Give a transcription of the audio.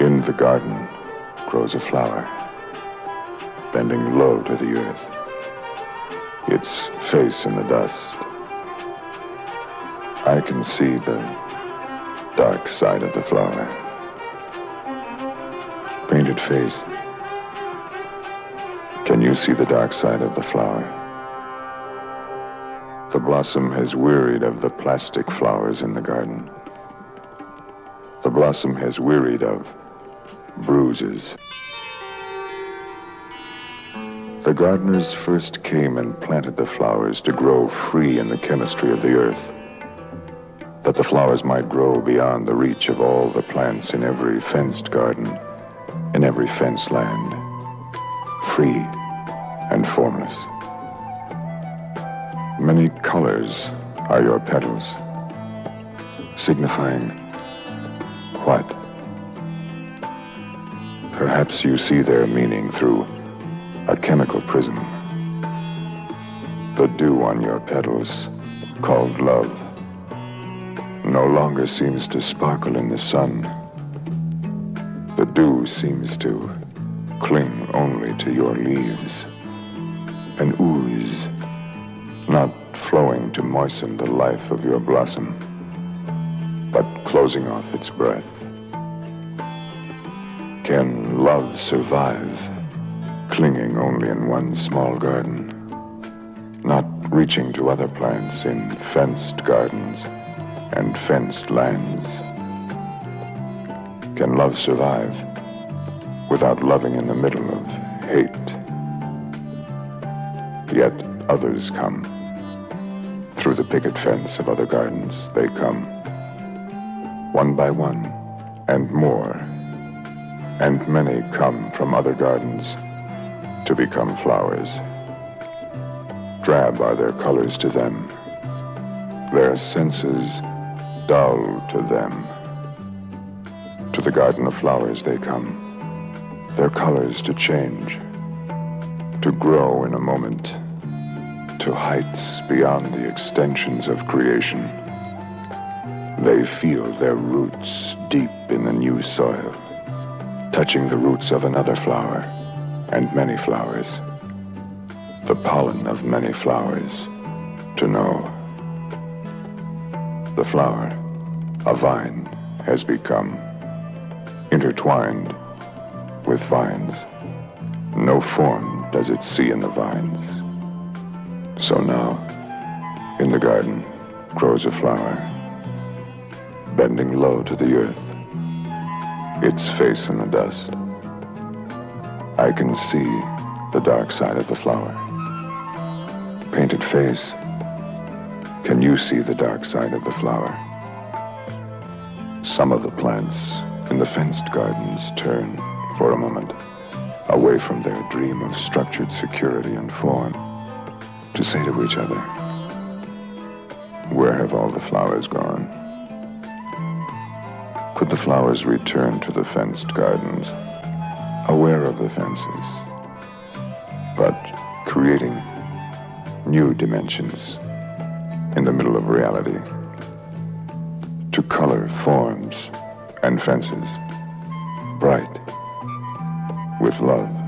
the garden grows a flower, bending low to the earth, its face in the dust. I can see the dark side of the flower. Painted face. Can you see the dark side of the flower? The blossom has wearied of the plastic flowers in the garden. The blossom has wearied of bruises. The gardeners first came and planted the flowers to grow free in the chemistry of the earth, that the flowers might grow beyond the reach of all the plants in every fenced garden, in every fenced land, free and formless. Many colors are your petals, signifying what? Perhaps you see their meaning through a chemical prism. The dew on your petals, called love, no longer seems to sparkle in the sun. The dew seems to cling only to your leaves, an ooze, not flowing to moisten the life of your blossom, but closing off its breath. Can love survive, clinging only in one small garden, not reaching to other plants in fenced gardens and fenced lands? Can love survive without loving in the middle of hate? Yet others come. Through the picket fence of other gardens, they come. One by one, and more and many come from other gardens to become flowers. Drab are their colors to them, their senses dull to them. To the garden of flowers they come, their colors to change, to grow in a moment, to heights beyond the extensions of creation. They feel their roots deep in the new soil touching the roots of another flower and many flowers, the pollen of many flowers, to know. The flower, a vine, has become intertwined with vines. No form does it see in the vines. So now, in the garden, grows a flower, bending low to the earth its face in the dust. I can see the dark side of the flower. Painted face, can you see the dark side of the flower? Some of the plants in the fenced gardens turn, for a moment, away from their dream of structured security and form, to say to each other, where have all the flowers gone? Could the flowers return to the fenced gardens, aware of the fences, but creating new dimensions in the middle of reality to color forms and fences bright with love?